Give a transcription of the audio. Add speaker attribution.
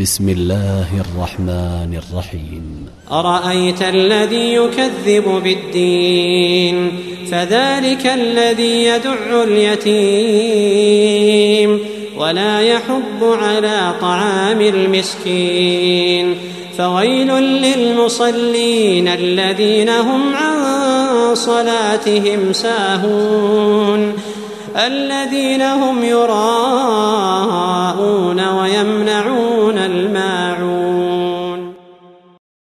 Speaker 1: بسم الله الرحمن الرحيم.
Speaker 2: أرأيت الذي يكذب بالدين؟ فذلك الذي يدع اليتيم. ولا يحب على طعام المسكين. فويل للمصلين الذين هم عن صلاتهم ساهون. الذين هم يراءون ويمنعون